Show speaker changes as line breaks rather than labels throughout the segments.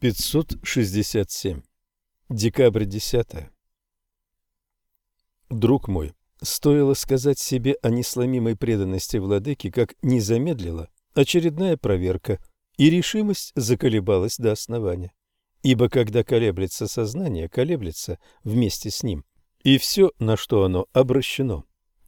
567. Декабрь 10. Друг мой, стоило сказать себе о несломимой преданности владыке, как не замедлила очередная проверка, и решимость заколебалась до основания. Ибо когда колеблется сознание, колеблется вместе с ним, и все, на что оно обращено.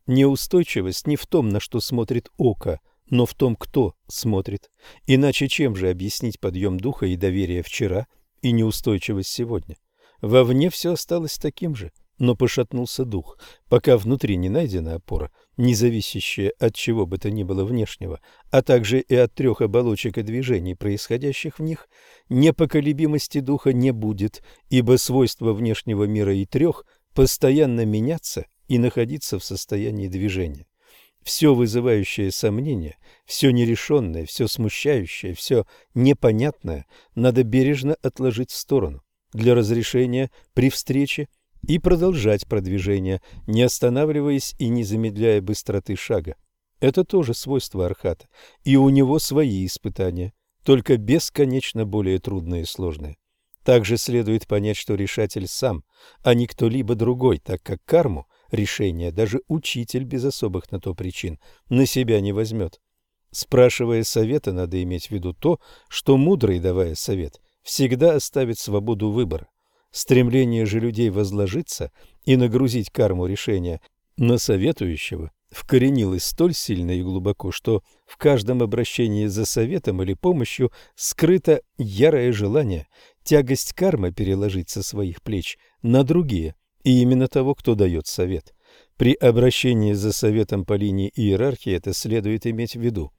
Неустойчивость не в том, на что смотрит око, но в том, кто смотрит. Иначе чем же объяснить подъем духа и доверия вчера и неустойчивость сегодня? Вовне все осталось таким же, но пошатнулся дух, пока внутри не найдена опора, не зависящая от чего бы то ни было внешнего, а также и от трех оболочек и движений, происходящих в них, непоколебимости духа не будет, ибо свойства внешнего мира и трех постоянно меняться и находиться в состоянии движения. Все вызывающее сомнения, все нерешенное, все смущающее, все непонятное надо бережно отложить в сторону для разрешения при встрече и продолжать продвижение, не останавливаясь и не замедляя быстроты шага. Это тоже свойство архата, и у него свои испытания, только бесконечно более трудные и сложные. Также следует понять, что решатель сам, а не кто-либо другой, так как карму – решения даже учитель без особых на то причин на себя не возьмет. Спрашивая совета, надо иметь в виду то, что мудрый, давая совет, всегда оставит свободу выбора. Стремление же людей возложиться и нагрузить карму решения на советующего вкоренилось столь сильно и глубоко, что в каждом обращении за советом или помощью скрыто ярое желание тягость кармы переложить со своих плеч на другие – и именно того, кто дает совет. При обращении за советом по линии иерархии это следует иметь в виду.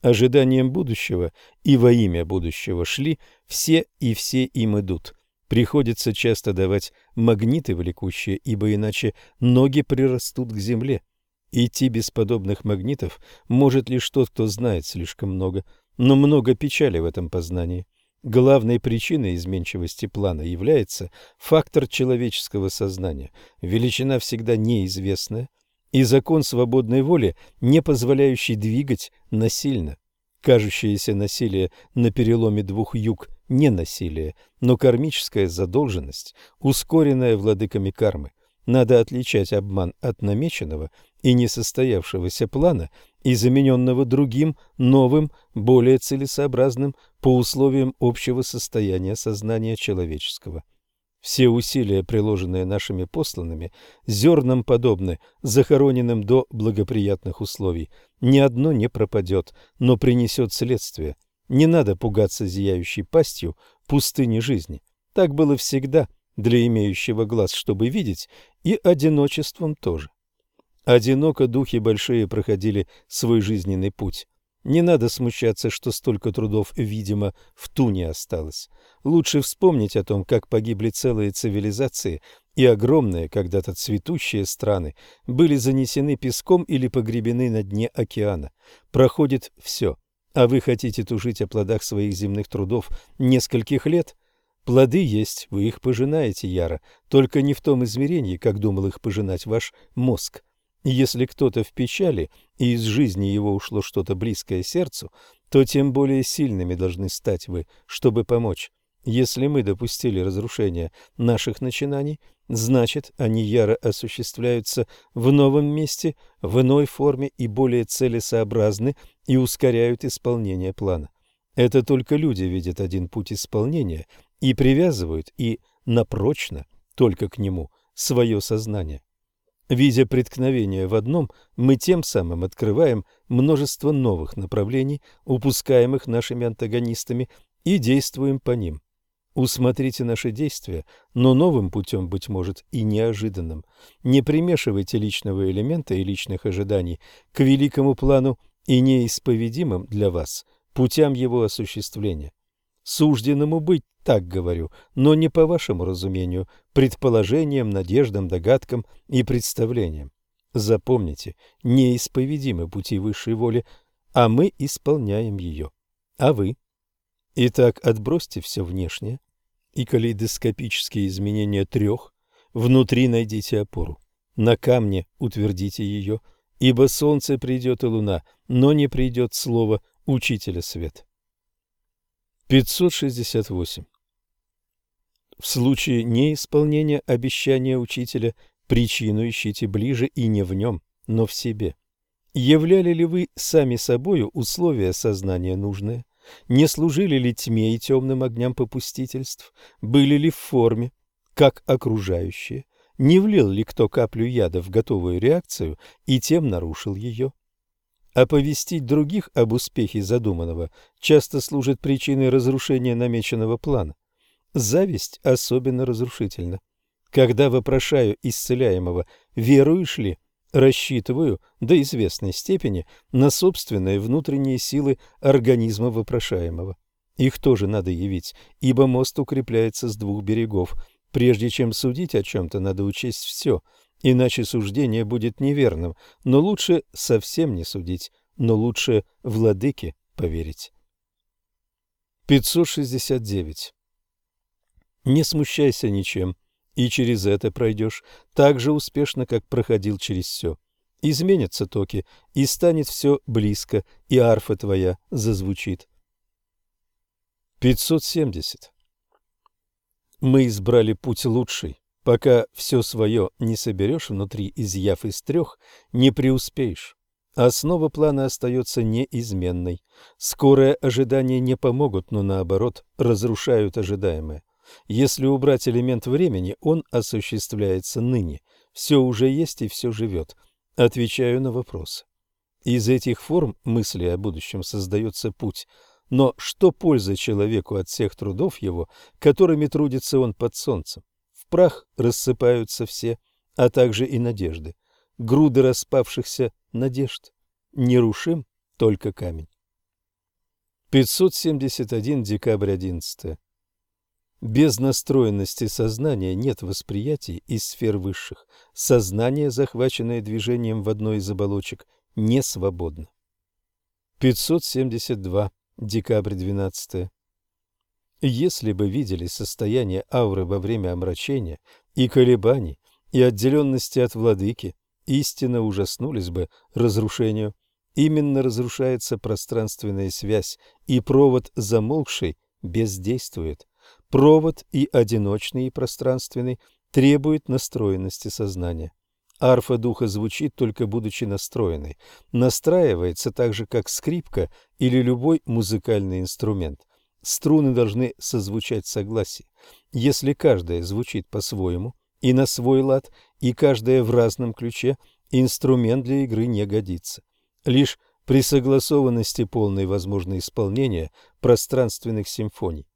Ожиданием будущего и во имя будущего шли все и все им идут. Приходится часто давать магниты влекущие, ибо иначе ноги прирастут к земле. Идти без подобных магнитов может лишь тот, кто знает слишком много, но много печали в этом познании. Главной причиной изменчивости плана является фактор человеческого сознания, величина всегда неизвестная, и закон свободной воли, не позволяющий двигать насильно. Кажущееся насилие на переломе двух юг – не насилие, но кармическая задолженность, ускоренная владыками кармы. Надо отличать обман от намеченного и несостоявшегося плана и замененного другим, новым, более целесообразным по условиям общего состояния сознания человеческого. Все усилия, приложенные нашими посланными, зерном подобны, захороненным до благоприятных условий. Ни одно не пропадет, но принесет следствие. Не надо пугаться зияющей пастью пустыни жизни. Так было всегда для имеющего глаз, чтобы видеть, и одиночеством тоже. Одиноко духи большие проходили свой жизненный путь. Не надо смущаться, что столько трудов, видимо, в туне осталось. Лучше вспомнить о том, как погибли целые цивилизации, и огромные, когда-то цветущие страны были занесены песком или погребены на дне океана. Проходит все. А вы хотите тужить о плодах своих земных трудов нескольких лет? Плоды есть, вы их пожинаете яро, только не в том измерении, как думал их пожинать ваш мозг. Если кто-то в печали, и из жизни его ушло что-то близкое сердцу, то тем более сильными должны стать вы, чтобы помочь. Если мы допустили разрушение наших начинаний, значит, они яро осуществляются в новом месте, в иной форме и более целесообразны и ускоряют исполнение плана. Это только люди видят один путь исполнения и привязывают и напрочно только к нему свое сознание. Видя преткновение в одном, мы тем самым открываем множество новых направлений, упускаемых нашими антагонистами, и действуем по ним. Усмотрите наши действия, но новым путем, быть может, и неожиданным. Не примешивайте личного элемента и личных ожиданий к великому плану и неисповедимым для вас путям его осуществления сужденному быть, так говорю, но не по вашему разумению, предположениям, надеждам, догадкам и представлениям. Запомните, неисповедимы пути высшей воли, а мы исполняем ее. А вы? Итак, отбросьте все внешнее и калейдоскопические изменения трех, внутри найдите опору. На камне утвердите ее, ибо солнце придет и луна, но не придет слово учителя света. 568. В случае неисполнения обещания учителя причину ищите ближе и не в нем, но в себе. Являли ли вы сами собою условия сознания нужные? Не служили ли тьме и темным огням попустительств? Были ли в форме, как окружающие? Не влил ли кто каплю яда в готовую реакцию и тем нарушил ее? Оповестить других об успехе задуманного часто служит причиной разрушения намеченного плана. Зависть особенно разрушительна. Когда вопрошаю исцеляемого, веруешь ли, рассчитываю до известной степени на собственные внутренние силы организма вопрошаемого. Их тоже надо явить, ибо мост укрепляется с двух берегов. Прежде чем судить о чем-то, надо учесть все, иначе суждение будет неверным, но лучше совсем не судить, но лучше владыке поверить. 569. Не смущайся ничем, и через это пройдешь так же успешно, как проходил через все. Изменятся токи, и станет все близко, и арфа твоя зазвучит. 570. Мы избрали путь лучший. Пока все свое не соберешь внутри, изъяв из трех, не преуспеешь. Основа плана остается неизменной. Скорое ожидание не помогут, но наоборот, разрушают ожидаемое. Если убрать элемент времени, он осуществляется ныне. Все уже есть и все живет. Отвечаю на вопрос. Из этих форм мысли о будущем создается путь. Но что польза человеку от всех трудов его, которыми трудится он под солнцем? В прах рассыпаются все, а также и надежды. Груды распавшихся надежд. Нерушим только камень. 571 декабрь 11. Без настроенности сознания нет восприятий из сфер высших. Сознание, захваченное движением в одной из оболочек, не свободно. 572. Декабрь 12. Если бы видели состояние ауры во время омрачения и колебаний, и отделенности от владыки, истинно ужаснулись бы разрушению. Именно разрушается пространственная связь, и провод замолкший бездействует. Провод и одиночный, и пространственный требует настроенности сознания. Арфа духа звучит только будучи настроенной, настраивается так же, как скрипка или любой музыкальный инструмент. Струны должны созвучать согласие. Если каждая звучит по-своему и на свой лад, и каждая в разном ключе, инструмент для игры не годится. Лишь при согласованности полной возможно исполнение пространственных симфоний.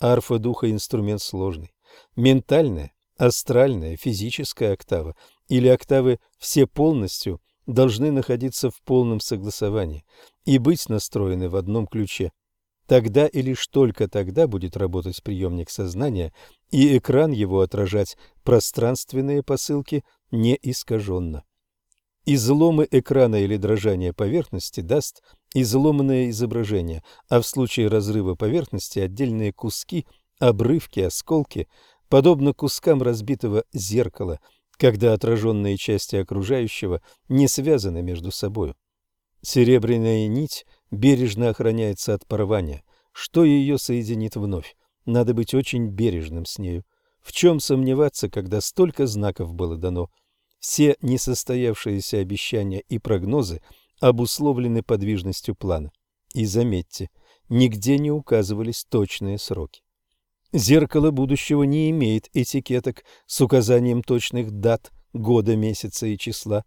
Арфа духа – инструмент сложный. Ментальная, астральная, физическая октава или октавы все полностью должны находиться в полном согласовании и быть настроены в одном ключе. Тогда и лишь только тогда будет работать приемник сознания и экран его отражать пространственные посылки не искаженно. Изломы экрана или дрожание поверхности даст изломанное изображение, а в случае разрыва поверхности отдельные куски, обрывки, осколки, подобно кускам разбитого зеркала, когда отраженные части окружающего не связаны между собой. Серебряная нить бережно охраняется от порвания. Что ее соединит вновь? Надо быть очень бережным с нею. В чем сомневаться, когда столько знаков было дано? Все несостоявшиеся обещания и прогнозы обусловлены подвижностью плана. И заметьте, нигде не указывались точные сроки. Зеркало будущего не имеет этикеток с указанием точных дат, года, месяца и числа.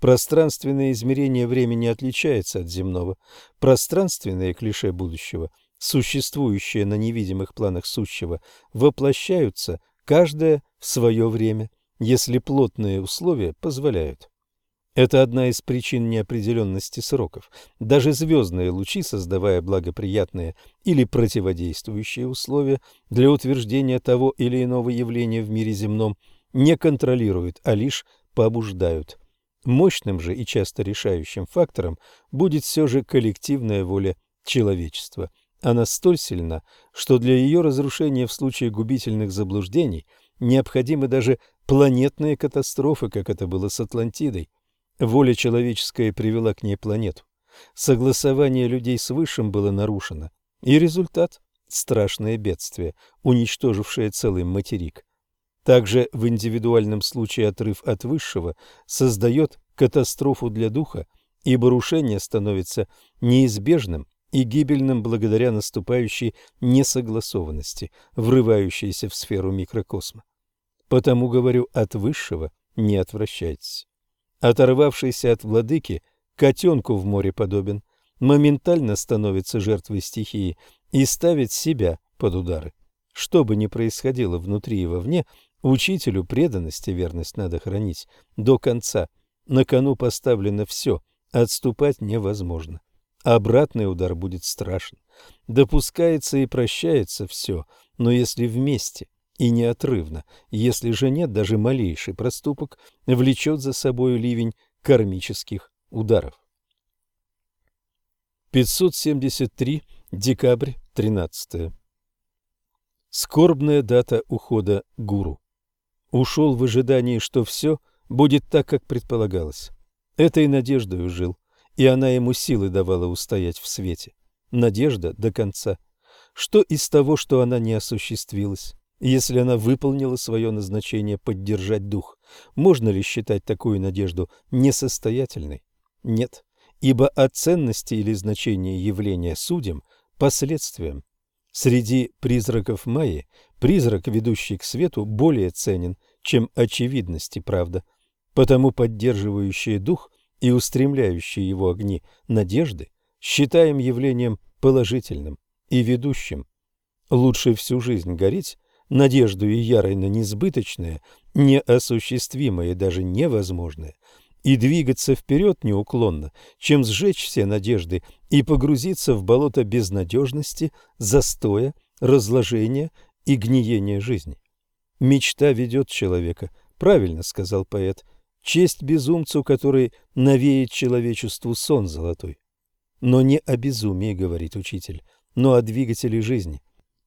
Пространственное измерение времени отличается от земного. Пространственные клише будущего, существующие на невидимых планах сущего, воплощаются каждое в свое время – если плотные условия позволяют. Это одна из причин неопределенности сроков. Даже звездные лучи, создавая благоприятные или противодействующие условия для утверждения того или иного явления в мире земном, не контролируют, а лишь побуждают. Мощным же и часто решающим фактором будет все же коллективная воля человечества. Она столь сильна, что для ее разрушения в случае губительных заблуждений необходимы даже планетные катастрофы, как это было с Атлантидой. Воля человеческая привела к ней планету. Согласование людей с Высшим было нарушено. И результат страшное бедствие, уничтожившее целый материк. Также в индивидуальном случае отрыв от высшего создает катастрофу для духа, ибо рушение становится неизбежным и гибельным благодаря наступающей несогласованности, врывающейся в сферу микрокосма. Потому, говорю, от высшего не отвращайтесь. Оторвавшийся от владыки, котенку в море подобен, моментально становится жертвой стихии и ставит себя под удары. Что бы ни происходило внутри и вовне, учителю преданность и верность надо хранить до конца. На кону поставлено все, отступать невозможно. Обратный удар будет страшен. Допускается и прощается все, но если вместе и неотрывно, если же нет, даже малейший проступок влечет за собой ливень кармических ударов. 573. Декабрь 13. Скорбная дата ухода гуру. Ушел в ожидании, что все будет так, как предполагалось. Этой надеждой жил и она ему силы давала устоять в свете. Надежда до конца. Что из того, что она не осуществилась? Если она выполнила свое назначение поддержать дух, можно ли считать такую надежду несостоятельной? Нет, ибо о ценности или значении явления судим последствиям. Среди призраков Майи призрак, ведущий к свету, более ценен, чем очевидность и правда. Потому поддерживающий дух и устремляющие его огни надежды считаем явлением положительным и ведущим. Лучше всю жизнь гореть надежду и ярой на несбыточное, неосуществимое и даже невозможное, и двигаться вперед неуклонно, чем сжечь все надежды и погрузиться в болото безнадежности, застоя, разложения и гниения жизни. Мечта ведет человека, правильно сказал поэт, Честь безумцу, который навеет человечеству сон золотой. Но не о безумии, говорит учитель, но о двигателе жизни.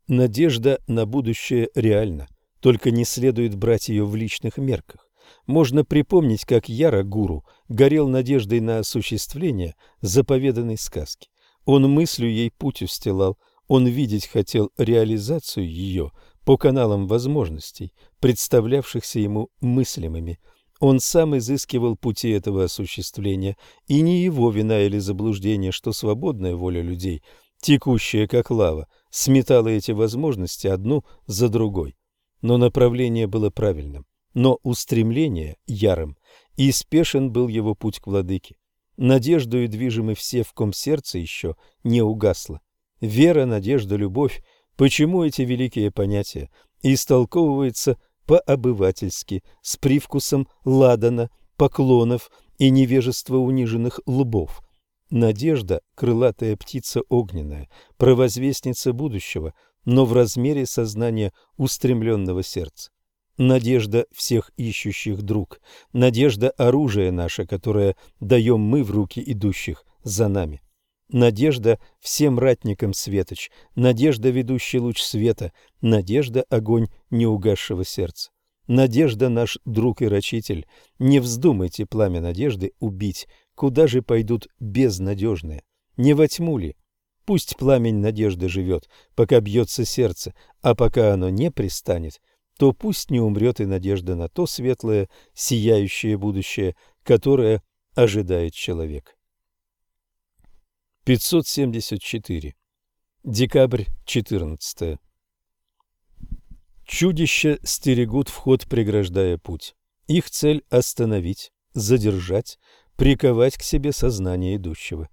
Надежда на будущее реальна, только не следует брать ее в личных мерках. Можно припомнить, как Яра Гуру горел надеждой на осуществление заповеданной сказки. Он мыслью ей путь устилал, он видеть хотел реализацию ее по каналам возможностей, представлявшихся ему мыслимыми – он сам изыскивал пути этого осуществления, и не его вина или заблуждение, что свободная воля людей, текущая как лава, сметала эти возможности одну за другой. Но направление было правильным, но устремление ярым, и спешен был его путь к владыке. Надежду и движимы все, в ком сердце еще не угасло. Вера, надежда, любовь – почему эти великие понятия истолковываются по-обывательски, с привкусом ладана, поклонов и невежества униженных лбов. Надежда – крылатая птица огненная, провозвестница будущего, но в размере сознания устремленного сердца. Надежда всех ищущих друг, надежда – оружие наше, которое даем мы в руки идущих за нами. Надежда всем ратникам светоч, надежда ведущий луч света, надежда огонь неугасшего сердца. Надежда наш друг и рачитель, не вздумайте пламя надежды убить, куда же пойдут безнадежные? Не во тьму ли? Пусть пламень надежды живет, пока бьется сердце, а пока оно не пристанет, то пусть не умрет и надежда на то светлое, сияющее будущее, которое ожидает человек. 574. Декабрь 14. Чудища стерегут вход, преграждая путь. Их цель – остановить, задержать, приковать к себе сознание идущего.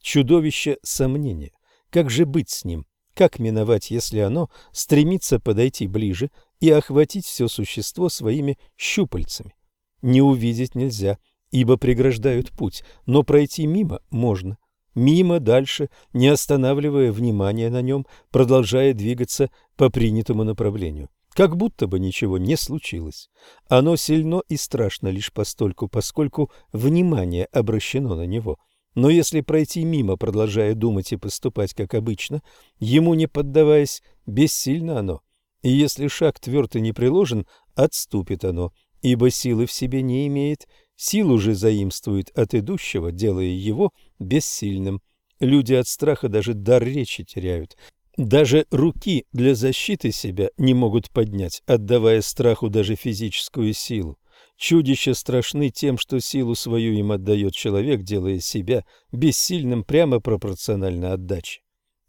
Чудовище – сомнение. Как же быть с ним? Как миновать, если оно стремится подойти ближе и охватить все существо своими щупальцами? Не увидеть нельзя, ибо преграждают путь, но пройти мимо можно – мимо, дальше, не останавливая внимания на нем, продолжая двигаться по принятому направлению. Как будто бы ничего не случилось. Оно сильно и страшно лишь постольку, поскольку внимание обращено на него. Но если пройти мимо, продолжая думать и поступать как обычно, ему не поддаваясь, бессильно оно. И если шаг твердо не приложен, отступит оно, ибо силы в себе не имеет, Силу же заимствует от идущего, делая его бессильным. Люди от страха даже дар речи теряют. Даже руки для защиты себя не могут поднять, отдавая страху даже физическую силу. Чудища страшны тем, что силу свою им отдает человек, делая себя бессильным прямо пропорционально отдаче.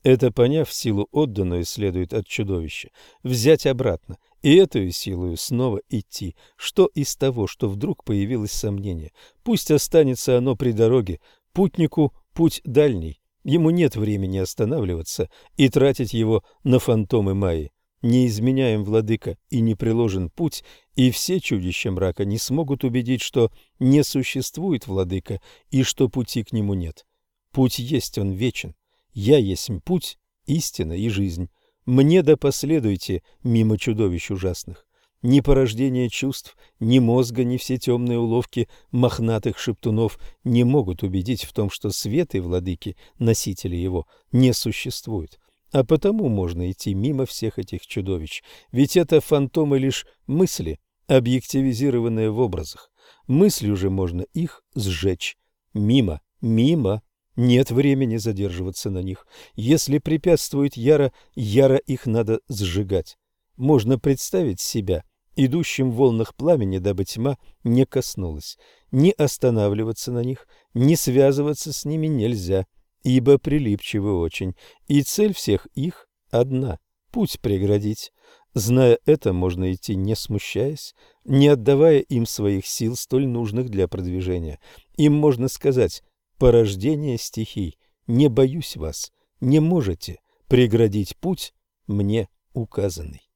Это поняв силу отданную следует от чудовища, взять обратно и эту силою снова идти. Что из того, что вдруг появилось сомнение? Пусть останется оно при дороге, путнику путь дальний, ему нет времени останавливаться и тратить его на фантомы Майи. Не изменяем, владыка, и не приложен путь, и все чудища мрака не смогут убедить, что не существует владыка и что пути к нему нет. Путь есть, он вечен. Я есть путь, истина и жизнь. Мне да последуйте мимо чудовищ ужасных. Ни порождение чувств, ни мозга, ни все темные уловки мохнатых шептунов не могут убедить в том, что свет и владыки, носители его, не существуют. А потому можно идти мимо всех этих чудовищ, ведь это фантомы лишь мысли, объективизированные в образах. Мыслью же можно их сжечь. Мимо, мимо. Нет времени задерживаться на них. Если препятствует яро, яро их надо сжигать. Можно представить себя идущим в волнах пламени, дабы тьма не коснулась. Не останавливаться на них, не связываться с ними нельзя, ибо прилипчивы очень, и цель всех их одна — путь преградить. Зная это, можно идти не смущаясь, не отдавая им своих сил, столь нужных для продвижения. Им можно сказать порождение стихий. Не боюсь вас, не можете преградить путь мне указанный.